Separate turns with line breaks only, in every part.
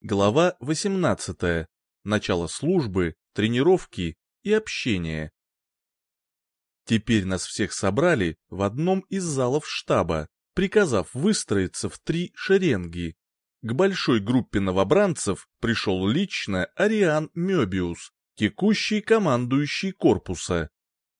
Глава 18. Начало службы, тренировки и общения. Теперь нас всех собрали в одном из залов штаба, приказав выстроиться в три шеренги. К большой группе новобранцев пришел лично Ариан Мёбиус, текущий командующий корпуса.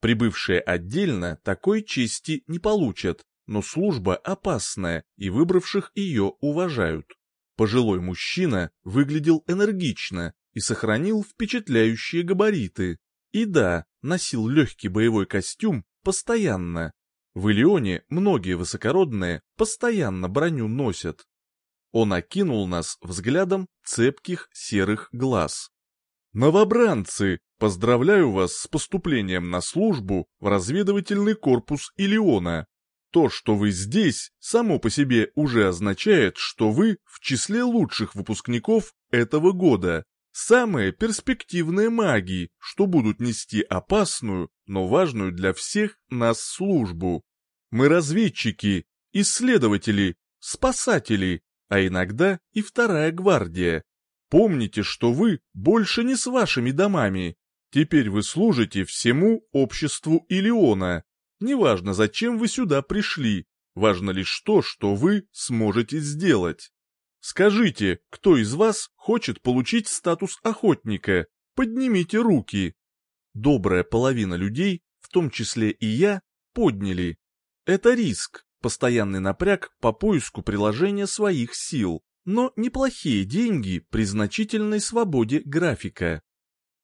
Прибывшие отдельно такой чести не получат, но служба опасная и выбравших ее уважают. Пожилой мужчина выглядел энергично и сохранил впечатляющие габариты. И да, носил легкий боевой костюм постоянно. В Илионе многие высокородные постоянно броню носят. Он окинул нас взглядом цепких серых глаз. «Новобранцы, поздравляю вас с поступлением на службу в разведывательный корпус Илиона. То, что вы здесь, само по себе уже означает, что вы в числе лучших выпускников этого года. Самые перспективные маги, что будут нести опасную, но важную для всех нас службу. Мы разведчики, исследователи, спасатели, а иногда и вторая гвардия. Помните, что вы больше не с вашими домами. Теперь вы служите всему обществу Илиона. Неважно, зачем вы сюда пришли, важно лишь то, что вы сможете сделать. Скажите, кто из вас хочет получить статус охотника? Поднимите руки. Добрая половина людей, в том числе и я, подняли. Это риск, постоянный напряг по поиску приложения своих сил, но неплохие деньги при значительной свободе графика.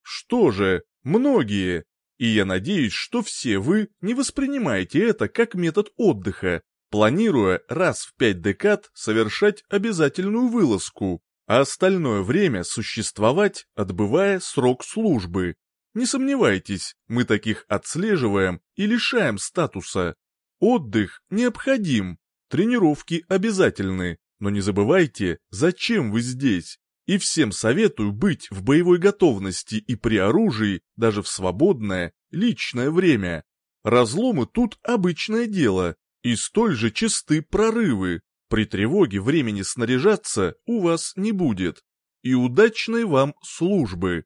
Что же, многие, и я надеюсь, что все вы не воспринимаете это как метод отдыха, планируя раз в пять декад совершать обязательную вылазку, а остальное время существовать, отбывая срок службы. Не сомневайтесь, мы таких отслеживаем и лишаем статуса. Отдых необходим, тренировки обязательны, но не забывайте, зачем вы здесь. И всем советую быть в боевой готовности и при оружии даже в свободное, личное время. Разломы тут обычное дело, и столь же чисты прорывы. При тревоге времени снаряжаться у вас не будет. И удачной вам службы.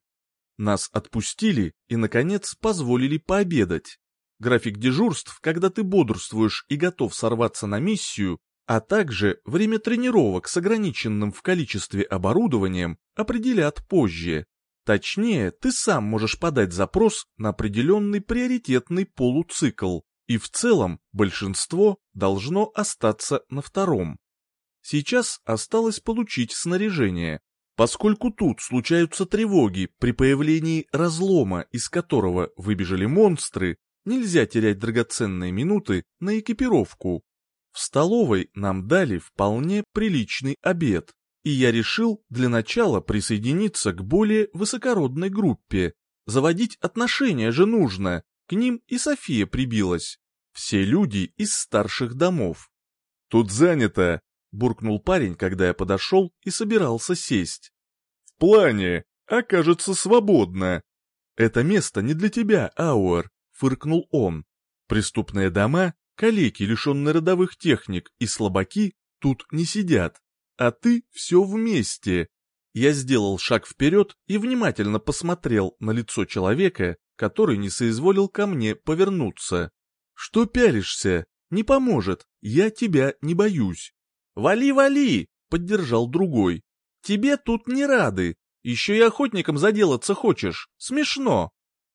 Нас отпустили и, наконец, позволили пообедать. График дежурств, когда ты бодрствуешь и готов сорваться на миссию, а также время тренировок с ограниченным в количестве оборудованием определят позже. Точнее, ты сам можешь подать запрос на определенный приоритетный полуцикл, и в целом большинство должно остаться на втором. Сейчас осталось получить снаряжение. Поскольку тут случаются тревоги при появлении разлома, из которого выбежали монстры, нельзя терять драгоценные минуты на экипировку. В столовой нам дали вполне приличный обед, и я решил для начала присоединиться к более высокородной группе. Заводить отношения же нужно, к ним и София прибилась. Все люди из старших домов. «Тут занято», — буркнул парень, когда я подошел и собирался сесть. «В плане, окажется свободно». «Это место не для тебя, Ауэр», — фыркнул он. «Преступные дома Калеки, лишенные родовых техник, и слабаки тут не сидят. А ты все вместе. Я сделал шаг вперед и внимательно посмотрел на лицо человека, который не соизволил ко мне повернуться. Что пялишься? Не поможет, я тебя не боюсь. «Вали, вали!» — поддержал другой. «Тебе тут не рады. Еще и охотником заделаться хочешь. Смешно».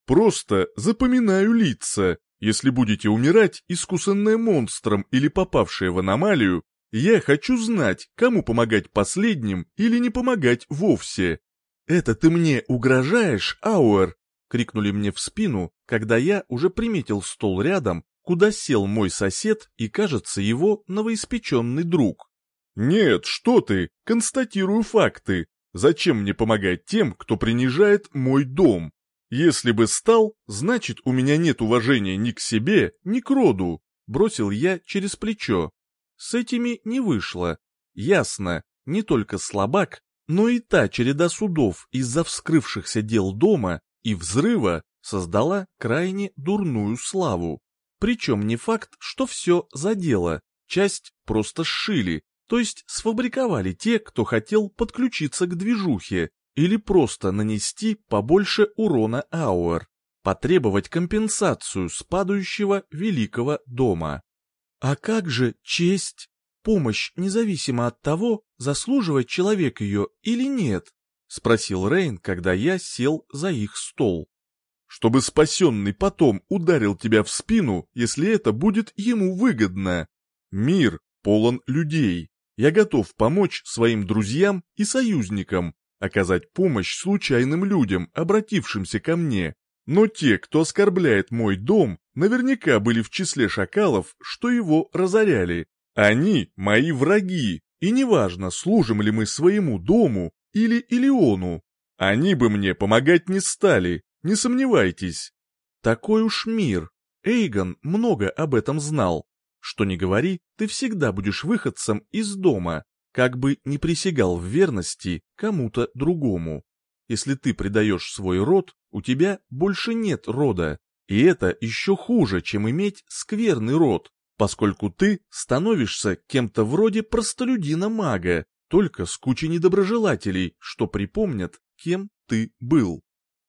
«Просто запоминаю лица», если будете умирать, искусанные монстром или попавшие в аномалию, я хочу знать, кому помогать последним или не помогать вовсе. «Это ты мне угрожаешь, Ауэр?» — крикнули мне в спину, когда я уже приметил стол рядом, куда сел мой сосед и, кажется, его новоиспеченный друг. «Нет, что ты, констатирую факты. Зачем мне помогать тем, кто принижает мой дом? Если бы стал, значит, у меня нет уважения ни к себе, ни к роду, бросил я через плечо. С этими не вышло. Ясно, не только слабак, но и та череда судов из-за вскрывшихся дел дома и взрыва создала крайне дурную славу. Причем не факт, что все задело, часть просто сшили,
То есть сфабриковали те, кто хотел подключиться к движухе, или просто нанести побольше урона Ауэр, потребовать компенсацию с падающего великого дома. А как же честь? Помощь независимо от того, заслуживает человек ее или нет? Спросил Рейн, когда я сел за их стол.
Чтобы спасенный потом ударил тебя в спину, если это будет ему выгодно. Мир полон людей. Я готов помочь своим друзьям и союзникам, оказать помощь случайным людям, обратившимся ко мне. Но те, кто оскорбляет мой дом, наверняка были в числе шакалов, что его разоряли. Они мои враги, и неважно, служим ли мы своему дому или Илиону. Они бы мне помогать не стали, не сомневайтесь.
Такой уж мир. Эйгон много об этом знал. Что не говори, ты всегда будешь выходцем из дома, как бы не присягал в верности кому-то другому. Если ты предаешь свой род, у тебя больше нет рода, и это еще хуже, чем иметь скверный род, поскольку ты становишься кем-то вроде простолюдина-мага, только с кучей недоброжелателей, что припомнят, кем ты был.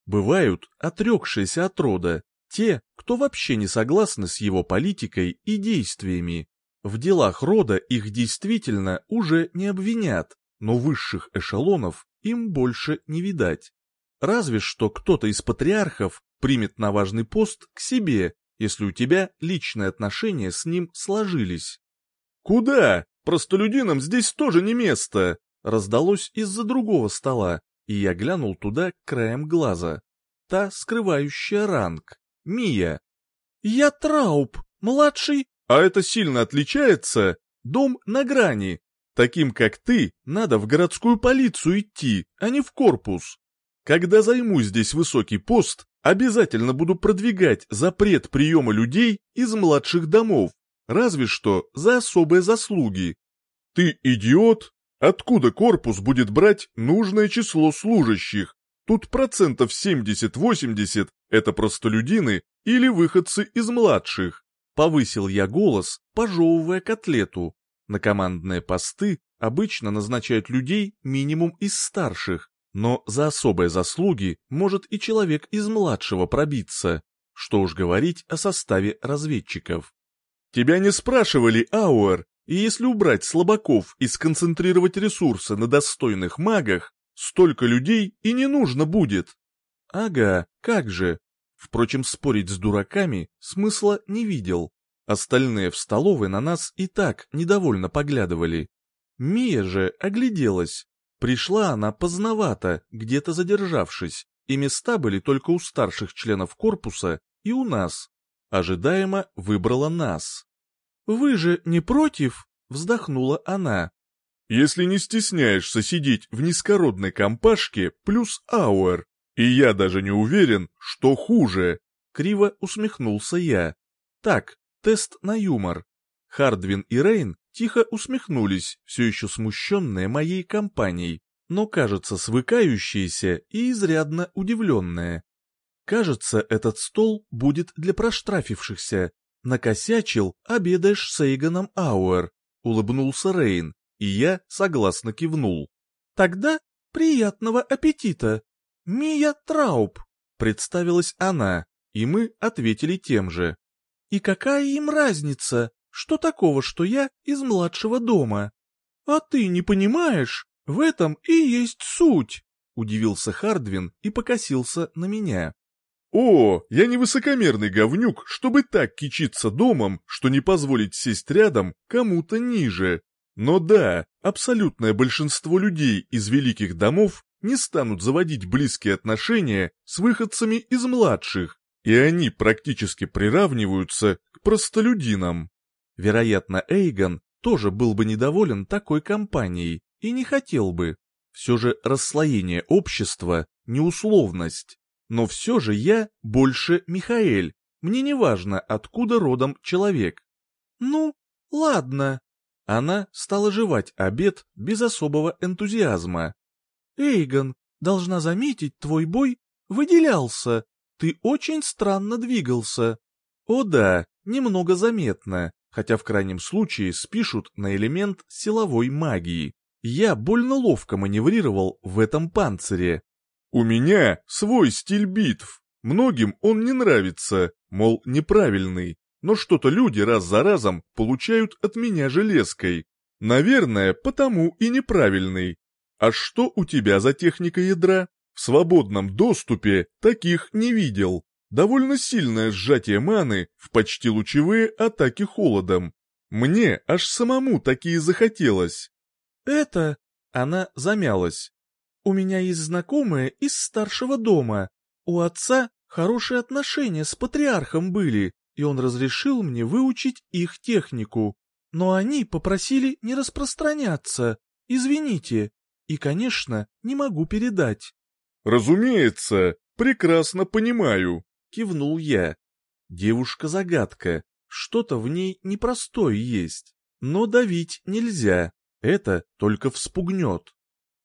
Бывают отрекшиеся от рода, те, кто вообще не согласны с его политикой и действиями, в делах рода их действительно уже не обвинят, но высших эшелонов им больше не видать. Разве что кто-то из патриархов примет на важный пост к себе, если у тебя личные отношения с ним сложились.
«Куда? Простолюдинам здесь тоже не место!»
раздалось из-за другого стола, и я глянул туда краем глаза. Та, скрывающая ранг, Мия. «Я Трауб, младший
а это сильно отличается? Дом на грани. Таким, как ты, надо в городскую полицию идти, а не в корпус. Когда займу здесь высокий пост, обязательно буду продвигать запрет приема людей из младших домов, разве что за особые заслуги. Ты идиот? Откуда корпус будет брать нужное число служащих? Тут процентов 70-80 это простолюдины или выходцы из младших.
Повысил я голос, пожевывая котлету. На командные посты обычно назначают людей минимум из старших, но за особые заслуги может и человек из младшего пробиться. Что уж говорить о составе разведчиков.
Тебя не спрашивали, Ауэр, и если убрать слабаков и сконцентрировать ресурсы на достойных магах, столько людей и не нужно будет.
Ага, как же, Впрочем, спорить с дураками смысла не видел. Остальные в столовой на нас и так недовольно поглядывали. Мия же огляделась. Пришла она поздновато, где-то задержавшись, и места были только у старших членов корпуса и у нас. Ожидаемо выбрала нас. «Вы же не против?» — вздохнула она.
«Если не стесняешься сидеть в низкородной компашке плюс ауэр, и я даже не уверен, что хуже.
Криво усмехнулся я. Так, тест на юмор. Хардвин и Рейн тихо усмехнулись, все еще смущенные моей компанией, но, кажется, свыкающиеся и изрядно удивленные. Кажется, этот стол будет для проштрафившихся. Накосячил, обедаешь с Эйгоном Ауэр, улыбнулся Рейн, и я согласно кивнул. Тогда приятного аппетита! «Мия Трауб», — представилась она, и мы ответили тем же. «И какая им разница? Что такого, что я из младшего дома?» «А ты не понимаешь? В этом и есть суть», — удивился Хардвин и покосился на меня.
«О, я не высокомерный говнюк, чтобы так кичиться домом, что не позволить сесть рядом кому-то ниже. Но да, абсолютное большинство людей из великих домов не станут заводить близкие отношения с выходцами из младших, и они практически приравниваются к простолюдинам.
Вероятно, Эйгон тоже был бы недоволен такой компанией и не хотел бы. Все же расслоение общества – не условность. Но все же я больше Михаэль, мне не важно, откуда родом человек. Ну, ладно. Она стала жевать обед без особого энтузиазма, Эйгон, должна заметить, твой бой выделялся. Ты очень странно двигался. О да, немного заметно, хотя в крайнем случае спишут на элемент силовой магии. Я больно ловко маневрировал в этом панцире.
«У меня свой стиль битв. Многим он не нравится, мол, неправильный, но что-то люди раз за разом получают от меня железкой. Наверное, потому и неправильный. А что у тебя за техника ядра? В свободном доступе таких не видел. Довольно сильное сжатие маны в почти лучевые атаки холодом. Мне аж самому такие захотелось.
Это... Она замялась. У меня есть знакомые из старшего дома. У отца хорошие отношения с патриархом были, и он разрешил мне выучить их технику. Но они попросили не распространяться. Извините. И, конечно, не могу передать.
Разумеется, прекрасно понимаю
кивнул я. Девушка-загадка, что-то в ней непростое есть, но давить нельзя, это только вспугнет.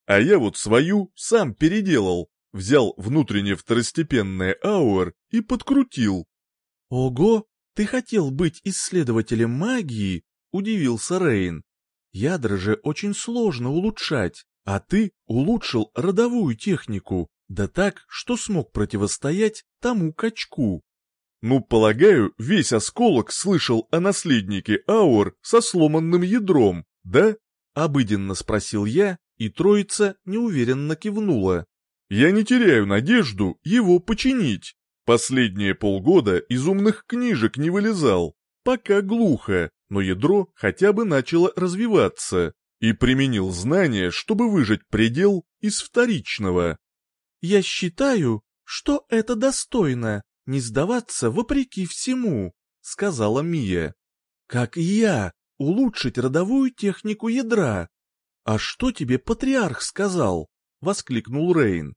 А я вот свою сам переделал, взял внутренне второстепенное ауэр и подкрутил.
Ого, ты хотел быть исследователем магии? Удивился Рейн. Ядра же очень сложно улучшать, а ты улучшил родовую технику. Да так, что смог противостоять тому качку.
Ну, полагаю, весь осколок слышал о наследнике Аур со сломанным ядром, да?
Обыденно спросил я, и троица неуверенно кивнула.
Я не теряю надежду его починить. Последние полгода из умных книжек не вылезал. Пока глухо, но ядро хотя бы начало развиваться. И применил знания, чтобы выжать предел из вторичного.
Я считаю, что это достойно, не сдаваться вопреки всему, сказала Мия. Как и я, улучшить родовую технику ядра. А что тебе патриарх сказал? воскликнул Рейн.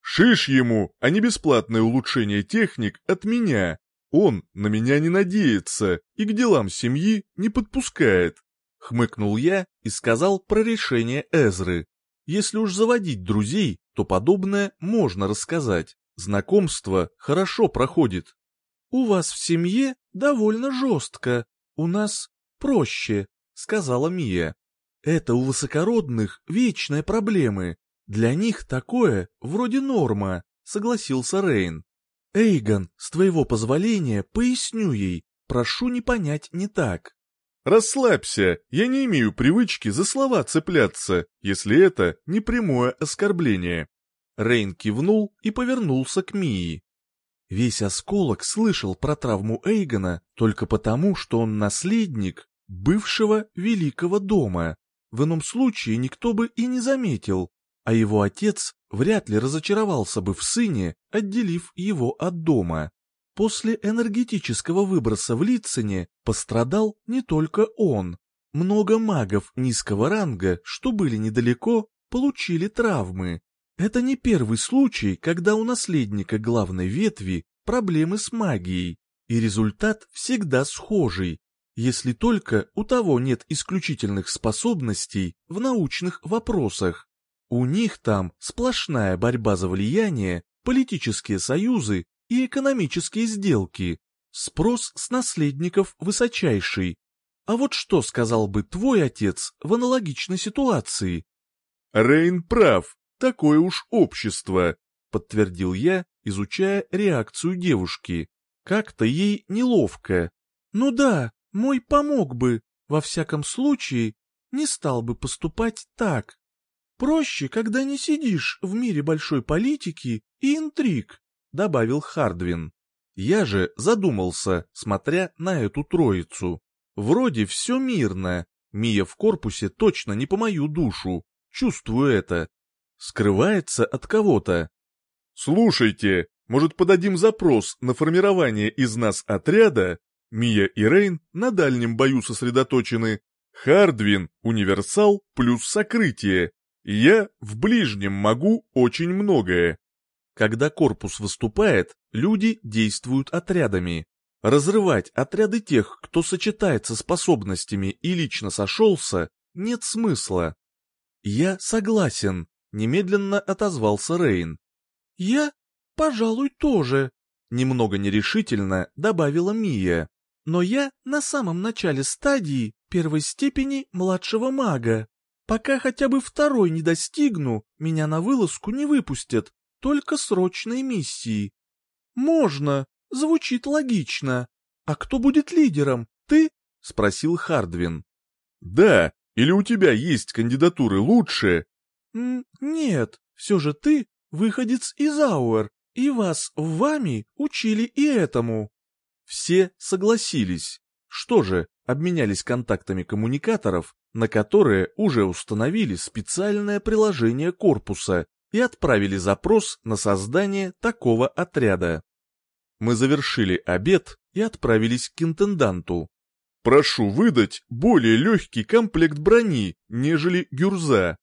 Шиш ему, а не бесплатное улучшение техник от меня. Он на меня не надеется и к делам семьи не подпускает.
Хмыкнул я и сказал про решение Эзры. Если уж заводить друзей, то подобное можно рассказать. Знакомство хорошо проходит. «У вас в семье довольно жестко, у нас проще», — сказала Мия. «Это у высокородных вечные проблемы. Для них такое вроде норма», — согласился Рейн. «Эйгон, с твоего позволения поясню ей, прошу не понять не так.
«Расслабься, я не имею привычки за слова цепляться, если это не прямое оскорбление».
Рейн кивнул и повернулся к Мии. Весь осколок слышал про травму Эйгона только потому, что он наследник бывшего великого дома. В ином случае никто бы и не заметил, а его отец вряд ли разочаровался бы в сыне, отделив его от дома. После энергетического выброса в Лицине пострадал не только он. Много магов низкого ранга, что были недалеко, получили травмы. Это не первый случай, когда у наследника главной ветви проблемы с магией, и результат всегда схожий, если только у того нет исключительных способностей в научных вопросах. У них там сплошная борьба за влияние, политические союзы и экономические сделки. Спрос с наследников высочайший. А вот что сказал бы твой отец в аналогичной ситуации?
Рейн прав, такое уж общество,
подтвердил я, изучая реакцию девушки. Как-то ей неловко. Ну да, мой помог бы, во всяком случае, не стал бы поступать так. Проще, когда не сидишь в мире большой политики и интриг добавил Хардвин. Я же задумался, смотря на эту троицу. Вроде все мирно, Мия в корпусе точно не по мою душу, чувствую это. Скрывается от кого-то.
«Слушайте, может подадим запрос на формирование из нас отряда? Мия и Рейн на дальнем бою сосредоточены. Хардвин — универсал плюс сокрытие. Я в ближнем могу очень многое.
Когда корпус выступает, люди действуют отрядами. Разрывать отряды тех, кто сочетается способностями и лично сошелся, нет смысла. «Я согласен», — немедленно отозвался Рейн. «Я, пожалуй, тоже», — немного нерешительно добавила Мия.
но я на самом начале стадии первой степени младшего мага. Пока хотя бы второй не достигну, меня на вылазку не выпустят, только срочные миссии. Можно, звучит логично. А кто будет лидером, ты? Спросил Хардвин.
Да, или у тебя есть кандидатуры лучше?
М нет, все же ты выходец из Ауэр, и вас вами учили и этому.
Все согласились. Что же, обменялись контактами коммуникаторов, на которые уже установили специальное приложение корпуса и отправили запрос на создание такого отряда. Мы завершили обед и отправились к интенданту.
«Прошу выдать более легкий комплект брони, нежели гюрза».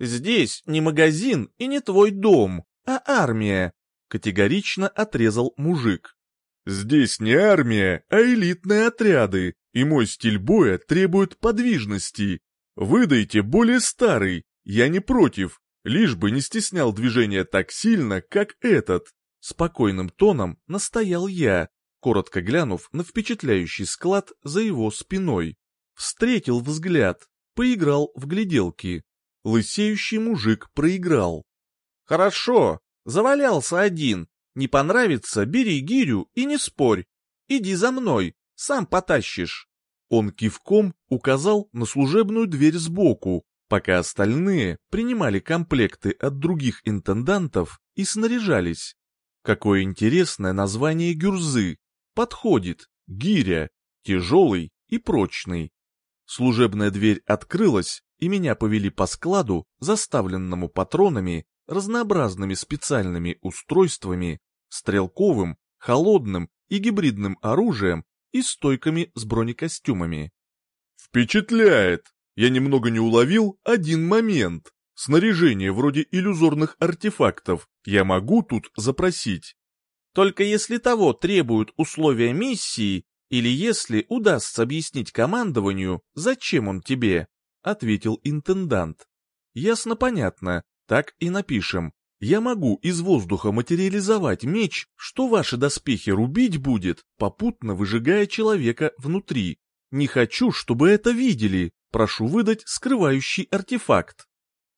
«Здесь не магазин и не твой дом, а армия», — категорично отрезал мужик.
Здесь не армия, а элитные отряды, и мой стиль боя требует подвижности. Выдайте более старый, я не против, лишь бы не стеснял движения так сильно, как этот.
Спокойным тоном настоял я, коротко глянув на впечатляющий склад за его спиной. Встретил взгляд, поиграл в гляделки. Лысеющий мужик проиграл.
«Хорошо, завалялся один, не понравится, бери гирю и не спорь. Иди за мной, сам потащишь.
Он кивком указал на служебную дверь сбоку, пока остальные принимали комплекты от других интендантов и снаряжались. Какое интересное название гюрзы. Подходит, гиря, тяжелый и прочный. Служебная дверь открылась, и меня повели по складу, заставленному патронами, разнообразными специальными устройствами стрелковым, холодным и гибридным оружием и стойками с бронекостюмами.
«Впечатляет! Я немного не уловил один момент. Снаряжение вроде иллюзорных артефактов я могу тут запросить?»
«Только если того требуют условия миссии, или если удастся объяснить командованию, зачем он тебе», — ответил интендант. «Ясно-понятно, так и напишем. Я могу из воздуха материализовать меч, что ваши доспехи рубить будет, попутно выжигая человека внутри. Не хочу, чтобы это видели. Прошу выдать скрывающий артефакт.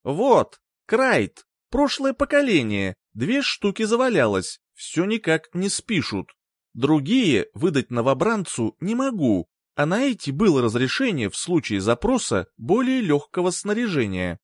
Вот, Крайт, прошлое поколение, две штуки завалялось, все никак не спишут. Другие выдать новобранцу не могу, а на эти было разрешение в случае запроса более легкого снаряжения.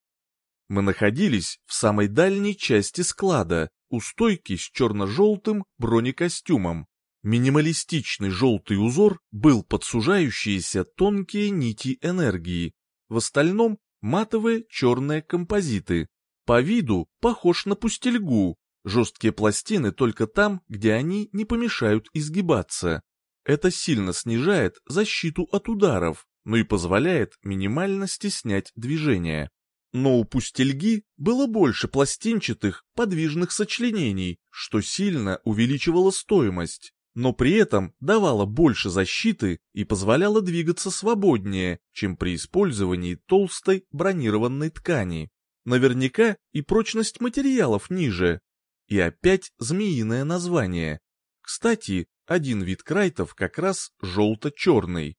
Мы находились в самой дальней части склада, у стойки с черно-желтым бронекостюмом. Минималистичный желтый узор был под сужающиеся тонкие нити энергии. В остальном матовые черные композиты. По виду похож на пустельгу, жесткие пластины только там, где они не помешают изгибаться. Это сильно снижает защиту от ударов, но и позволяет минимально стеснять движение но у пустельги было больше пластинчатых подвижных сочленений, что сильно увеличивало стоимость, но при этом давало больше защиты и позволяло двигаться свободнее, чем при использовании толстой бронированной ткани. Наверняка и прочность материалов ниже. И опять змеиное название. Кстати, один вид крайтов как раз желто-черный.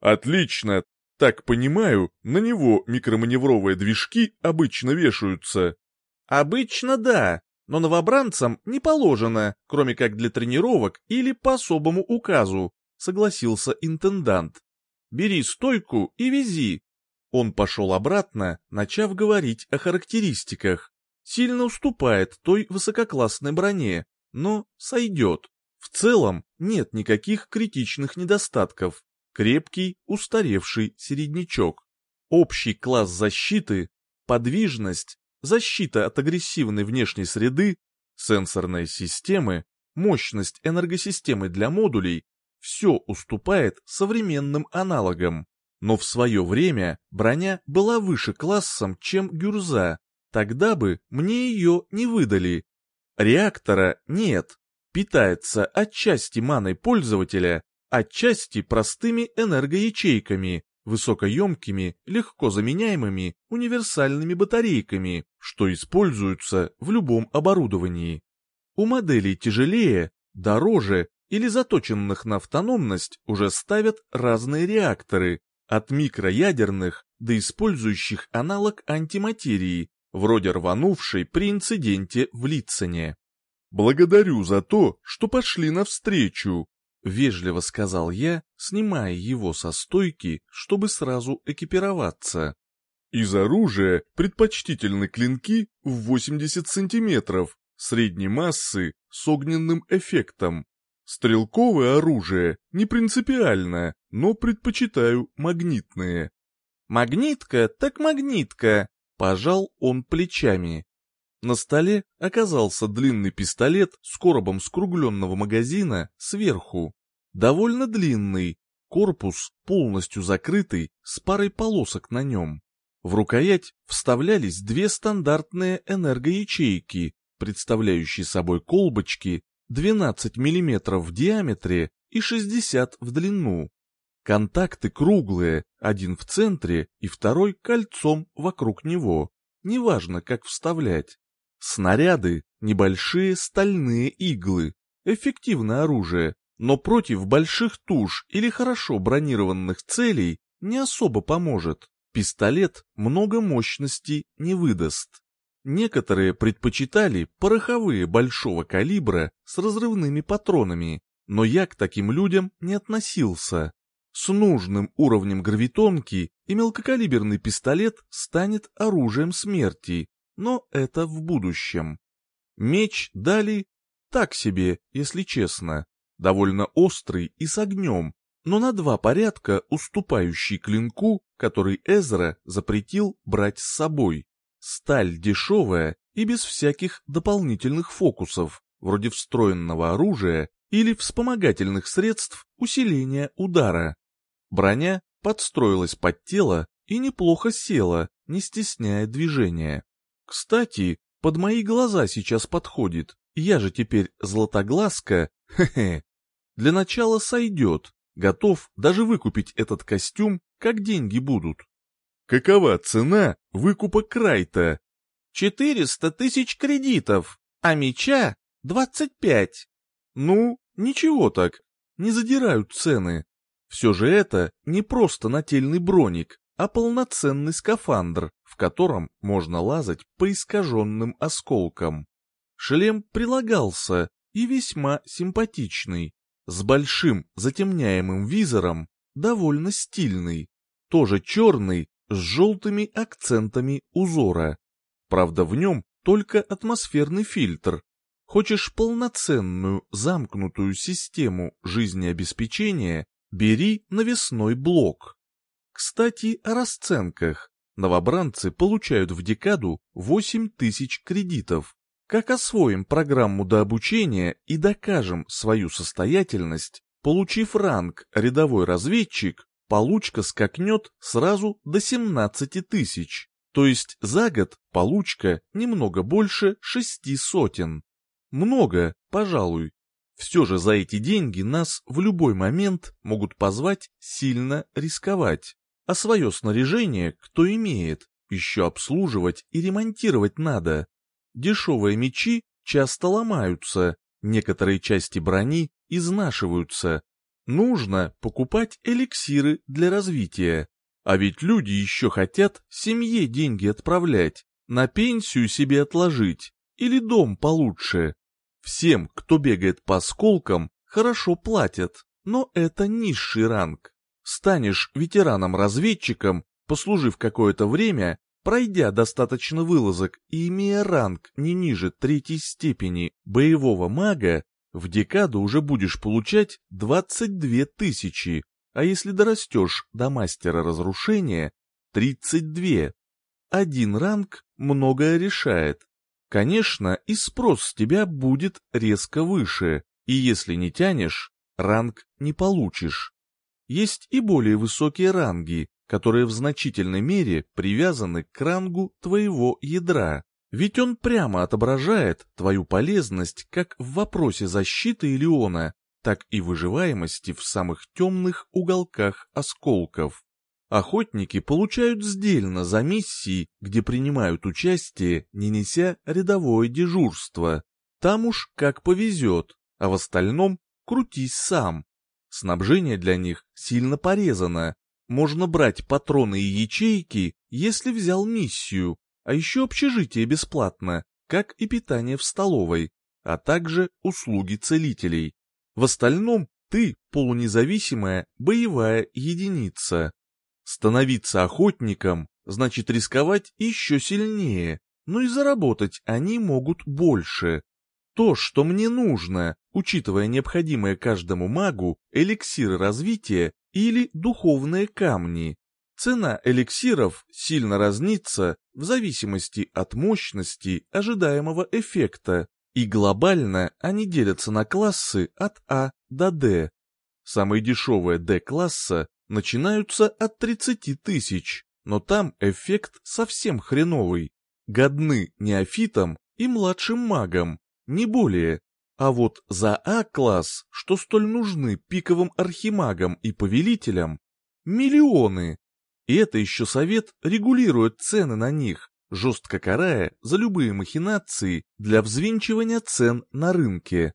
«Отлично, так понимаю, на него микроманевровые движки обычно вешаются.
Обычно да, но новобранцам не положено, кроме как для тренировок или по особому указу, согласился интендант. Бери стойку и вези. Он пошел обратно, начав говорить о характеристиках. Сильно уступает той высококлассной броне, но сойдет. В целом нет никаких критичных недостатков крепкий, устаревший середнячок. Общий класс защиты, подвижность, защита от агрессивной внешней среды, сенсорные системы, мощность энергосистемы для модулей – все уступает современным аналогам. Но в свое время броня была выше классом, чем гюрза, тогда бы мне ее не выдали. Реактора нет, питается отчасти маной пользователя, отчасти простыми энергоячейками, высокоемкими, легко заменяемыми универсальными батарейками, что используются в любом оборудовании. У моделей тяжелее, дороже
или заточенных на автономность уже ставят разные реакторы, от микроядерных до использующих аналог антиматерии, вроде рванувшей при инциденте в Литцене.
«Благодарю за то, что пошли навстречу», —
вежливо сказал я, снимая его со стойки, чтобы сразу экипироваться.
«Из оружия предпочтительны клинки в 80 сантиметров, средней массы с огненным эффектом. Стрелковое оружие не принципиально, но предпочитаю магнитные.
Магнитка так магнитка, пожал он плечами. На столе оказался длинный пистолет с коробом скругленного магазина сверху. Довольно длинный, корпус полностью закрытый, с парой полосок на нем. В рукоять вставлялись две стандартные энергоячейки, представляющие собой колбочки 12 мм в диаметре и 60 в длину. Контакты круглые, один в центре и второй кольцом вокруг него. Неважно, как вставлять. Снаряды — небольшие стальные иглы. Эффективное оружие, но против больших туш или хорошо бронированных целей не особо поможет. Пистолет много мощности не выдаст. Некоторые предпочитали пороховые большого калибра с разрывными патронами, но я к таким людям не относился. С нужным уровнем гравитонки и мелкокалиберный пистолет станет оружием смерти, но это в будущем. Меч дали так себе, если честно, довольно острый и с огнем, но на два порядка уступающий клинку, который Эзра запретил брать с собой. Сталь дешевая и без всяких дополнительных фокусов, вроде встроенного оружия или вспомогательных средств усиления удара. Броня подстроилась под тело и неплохо села, не стесняя движения. Кстати, под мои глаза сейчас подходит, я же теперь златоглазка, хе-хе. Для начала сойдет, готов даже выкупить этот костюм, как деньги будут.
Какова цена выкупа Крайта?
Четыреста тысяч кредитов, а меча двадцать пять. Ну, ничего так, не задирают цены. Все же это не просто нательный броник, а полноценный скафандр, в котором можно лазать по искаженным осколкам. Шлем прилагался и весьма симпатичный, с большим затемняемым визором, довольно стильный, тоже черный с желтыми акцентами узора. Правда, в нем только атмосферный фильтр. Хочешь полноценную замкнутую систему жизнеобеспечения, бери навесной блок. Кстати, о расценках. Новобранцы получают в декаду 8 тысяч кредитов. Как освоим программу до обучения и докажем свою состоятельность, получив ранг рядовой разведчик, получка скакнет сразу до 17 тысяч, то есть за год получка немного больше шести сотен. Много, пожалуй. Все же за эти деньги нас в любой момент могут позвать сильно рисковать. А свое снаряжение кто имеет, еще обслуживать и ремонтировать надо. Дешевые мечи часто ломаются, некоторые части брони изнашиваются, Нужно покупать эликсиры для развития. А ведь люди еще хотят семье деньги отправлять, на пенсию себе отложить или дом получше. Всем, кто бегает по осколкам, хорошо платят, но это низший ранг. Станешь ветераном-разведчиком, послужив какое-то время, пройдя достаточно вылазок и имея ранг не ниже третьей степени боевого мага, в декаду уже будешь получать 22 тысячи, а если дорастешь до мастера разрушения — 32. Один ранг многое решает. Конечно, и спрос с тебя будет резко выше, и если не тянешь, ранг не получишь. Есть и более высокие ранги, которые в значительной мере привязаны к рангу твоего ядра. Ведь он прямо отображает твою полезность как в вопросе защиты Илиона, так и выживаемости в самых темных уголках осколков. Охотники получают сдельно за миссии, где принимают участие, не неся рядовое дежурство. Там уж как повезет, а в остальном крутись сам. Снабжение для них сильно порезано. Можно брать патроны и ячейки, если взял миссию, а еще общежитие бесплатно, как и питание в столовой, а также услуги целителей. В остальном ты полунезависимая боевая единица. Становиться охотником значит рисковать еще сильнее, но и заработать они могут больше. То, что мне нужно, учитывая необходимые каждому магу эликсиры развития или духовные камни. Цена эликсиров сильно разнится в зависимости от мощности ожидаемого эффекта, и глобально они делятся на классы от А до Д. Самые дешевые D-класса начинаются от 30 тысяч, но там эффект совсем хреновый. Годны неофитам и младшим магам, не более. А вот за А-класс, что столь нужны пиковым архимагам и повелителям, миллионы. И это еще совет регулирует цены на них, жестко карая за любые махинации для взвинчивания цен на рынке.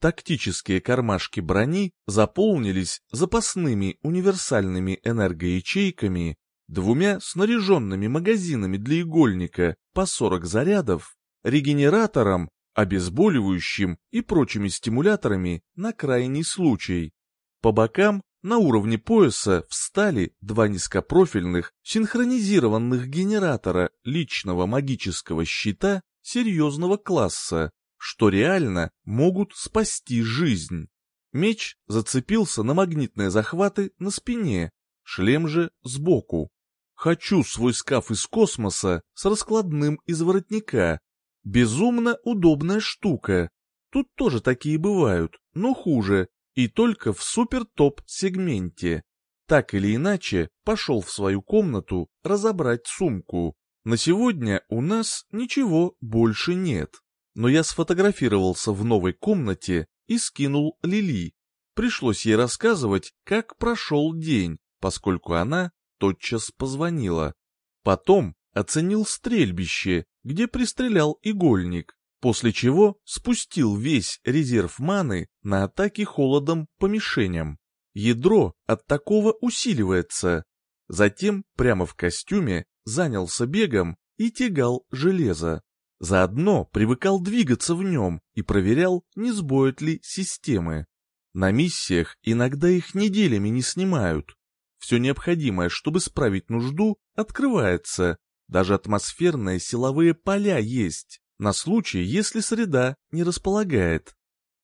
Тактические кармашки брони заполнились запасными универсальными энергоячейками, двумя снаряженными магазинами для игольника по 40 зарядов, регенератором, обезболивающим и прочими стимуляторами на крайний случай. По бокам на уровне пояса встали два низкопрофильных синхронизированных генератора личного магического щита серьезного класса, что реально могут спасти жизнь. Меч зацепился на магнитные захваты на спине, шлем же сбоку. Хочу свой скаф из космоса с раскладным из воротника. Безумно удобная штука. Тут тоже такие бывают, но хуже, и только в супер-топ-сегменте. Так или иначе, пошел в свою комнату разобрать сумку. На сегодня у нас ничего больше нет. Но я сфотографировался в новой комнате и скинул Лили. Пришлось ей рассказывать, как прошел день, поскольку она тотчас позвонила. Потом оценил стрельбище, где пристрелял игольник после чего спустил весь резерв маны на атаки холодом по мишеням. Ядро от такого усиливается. Затем прямо в костюме занялся бегом и тягал железо. Заодно привыкал двигаться в нем и проверял, не сбоят ли системы. На миссиях иногда их неделями не снимают. Все необходимое, чтобы справить нужду, открывается. Даже атмосферные силовые поля есть на случай, если среда не располагает.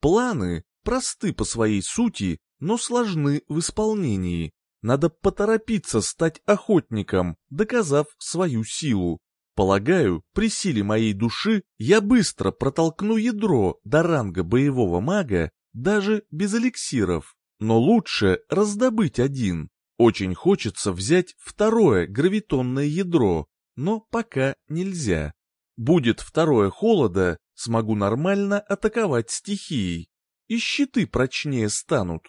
Планы просты по своей сути, но сложны в исполнении. Надо поторопиться стать охотником, доказав свою силу. Полагаю, при силе моей души я быстро протолкну ядро до ранга боевого мага даже без эликсиров. Но лучше раздобыть один. Очень хочется взять второе гравитонное ядро, но пока нельзя. Будет второе холода, смогу нормально атаковать стихией. И щиты прочнее станут.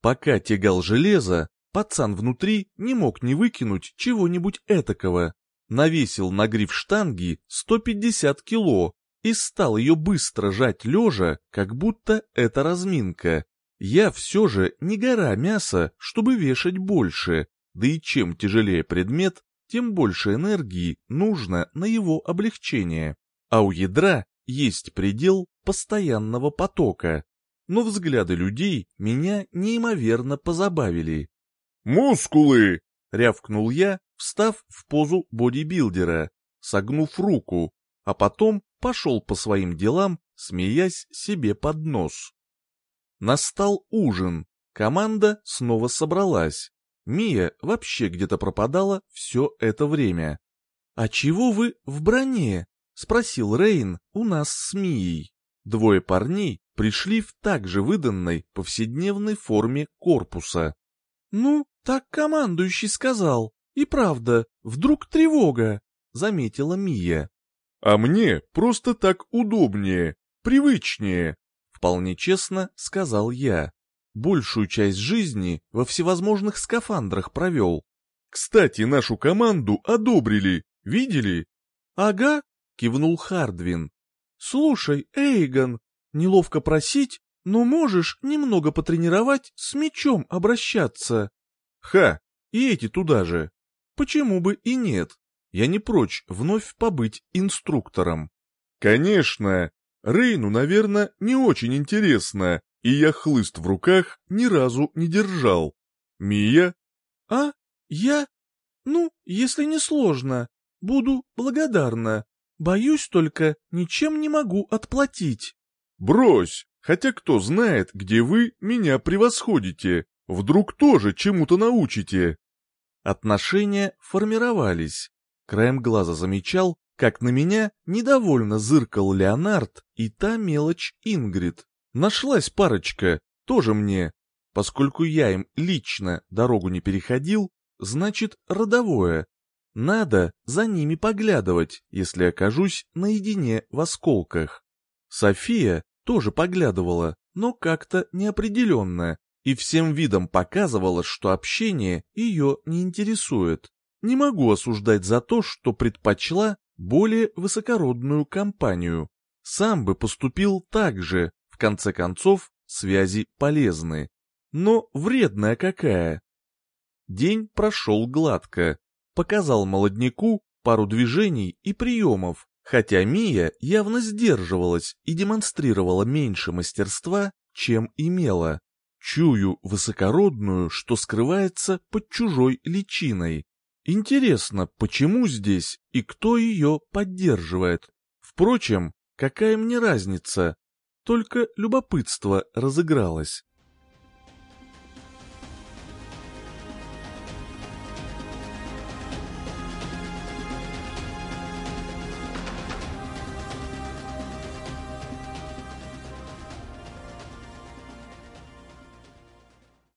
Пока тягал железо, пацан внутри не мог не выкинуть чего-нибудь этакого. Навесил на гриф штанги 150 кило и стал ее быстро жать лежа, как будто это разминка. Я все же не гора мяса, чтобы вешать больше, да и чем тяжелее предмет, тем больше энергии нужно на его облегчение. А у ядра есть предел постоянного потока. Но взгляды людей меня неимоверно позабавили.
«Мускулы!»
— рявкнул я, встав в позу бодибилдера, согнув руку, а потом пошел по своим делам, смеясь себе под нос. Настал ужин, команда снова собралась. Мия вообще где-то пропадала все это время. «А чего вы в броне?» — спросил Рейн у нас с Мией. Двое парней пришли в так же выданной повседневной форме корпуса. «Ну, так командующий сказал. И правда, вдруг тревога», — заметила Мия.
«А мне просто так удобнее, привычнее», —
вполне честно сказал я большую часть жизни во всевозможных скафандрах провел.
«Кстати, нашу команду одобрили, видели?»
«Ага», — кивнул Хардвин. «Слушай, Эйгон, неловко просить,
но можешь немного потренировать с мечом обращаться.
Ха, и эти туда же.
Почему бы и нет? Я не прочь вновь побыть инструктором.
Конечно, Рейну, наверное, не очень интересно, и я хлыст в руках ни разу не держал. Мия?
А? Я? Ну, если не сложно, буду благодарна. Боюсь только, ничем не могу отплатить.
Брось, хотя кто знает, где вы меня превосходите. Вдруг тоже чему-то научите.
Отношения формировались. Краем глаза замечал, как на меня недовольно зыркал Леонард и та мелочь Ингрид. Нашлась парочка, тоже мне. Поскольку я им лично дорогу не переходил, значит родовое. Надо за ними поглядывать, если окажусь наедине в осколках. София тоже поглядывала, но как-то неопределенно, и всем видом показывала, что общение ее не интересует. Не могу осуждать за то, что предпочла более высокородную компанию. Сам бы поступил так же, в конце концов, связи полезны. Но вредная какая. День прошел гладко. Показал молодняку пару движений и приемов, хотя Мия явно сдерживалась и демонстрировала меньше мастерства, чем имела. Чую высокородную, что скрывается под чужой личиной. Интересно, почему здесь и кто ее поддерживает? Впрочем, какая мне разница? Только любопытство разыгралось.